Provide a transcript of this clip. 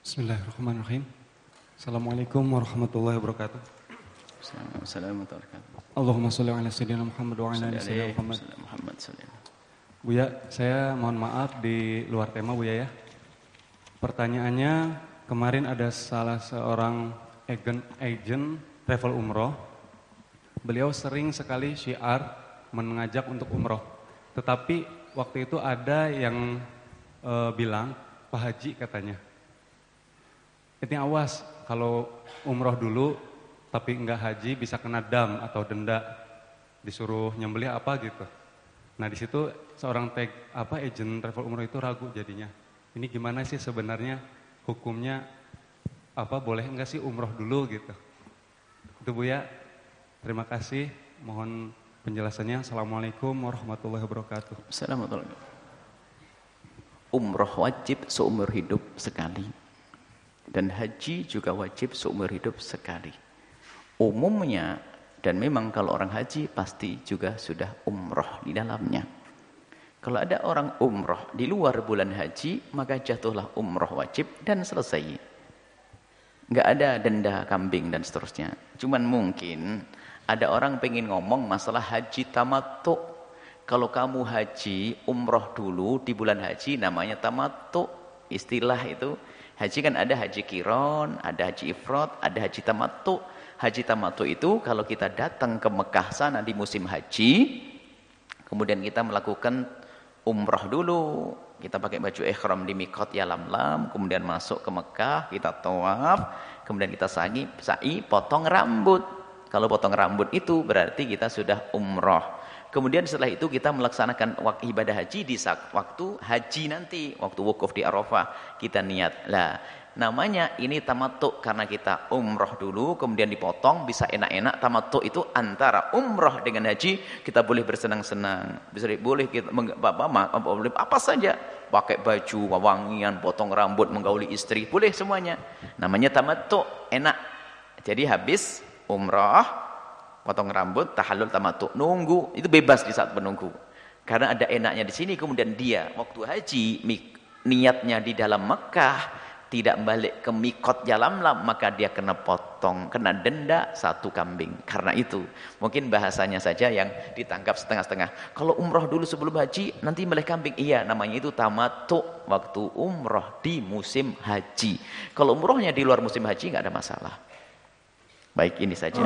Bismillahirrahmanirrahim. Assalamualaikum warahmatullahi wabarakatuh. Assalamualaikum Allahumma sholli ala sayyidina Muhammad wa ala ali sayyidina Muhammad. Muhammad Buya, saya mohon maaf di luar tema Buya ya. Pertanyaannya, kemarin ada salah seorang agent, agent travel umroh. Beliau sering sekali syiar mengajak untuk umroh. Tetapi waktu itu ada yang e, bilang, Pak Haji katanya, ini awas kalau umroh dulu tapi enggak haji bisa kena dam atau denda disuruh nyembelih apa gitu. Nah di situ seorang tag apa agent travel umroh itu ragu jadinya. Ini gimana sih sebenarnya hukumnya apa boleh enggak sih umroh dulu gitu. Itu Bu ya. Terima kasih. Mohon penjelasannya. Assalamualaikum warahmatullahi wabarakatuh. Assalamualaikum. Umroh wajib seumur hidup sekali. Dan haji juga wajib seumur hidup sekali. Umumnya, dan memang kalau orang haji pasti juga sudah umroh di dalamnya. Kalau ada orang umroh di luar bulan haji, maka jatuhlah umroh wajib dan selesai. Enggak ada denda kambing dan seterusnya. Cuman mungkin ada orang pengen ngomong masalah haji tamattu. Kalau kamu haji, umroh dulu di bulan haji namanya tamattu. Istilah itu Haji kan ada haji kiron, ada haji ifrat, ada haji tamattu. Haji tamattu itu kalau kita datang ke Mekah sana di musim haji, kemudian kita melakukan umrah dulu. Kita pakai baju ihram di mikot ya lam, kemudian masuk ke Mekah, kita tawaf, kemudian kita sa'i, sa'i potong rambut. Kalau potong rambut itu berarti kita sudah umrah. Kemudian setelah itu kita melaksanakan ibadah haji di waktu haji nanti, waktu wukuf di Arafah, kita niat. Lah, namanya ini tamattu karena kita umroh dulu kemudian dipotong bisa enak-enak tamattu itu antara umroh dengan haji kita boleh bersenang-senang. Bisa boleh kita apa, apa, apa saja. Pakai baju wangian potong rambut menggauli istri boleh semuanya. Namanya tamattu enak. Jadi habis umroh potong rambut, tahallul tamattu, nunggu, itu bebas di saat menunggu. Karena ada enaknya di sini kemudian dia waktu haji niatnya di dalam Mekah tidak balik ke mikot jalamlam maka dia kena potong, kena denda satu kambing. Karena itu mungkin bahasanya saja yang ditangkap setengah-setengah. Kalau umroh dulu sebelum haji nanti meleh kambing. Iya namanya itu tamattu waktu umroh di musim haji. Kalau umrohnya di luar musim haji nggak ada masalah. Baik ini saja.